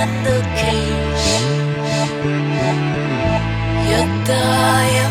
not the case. You die.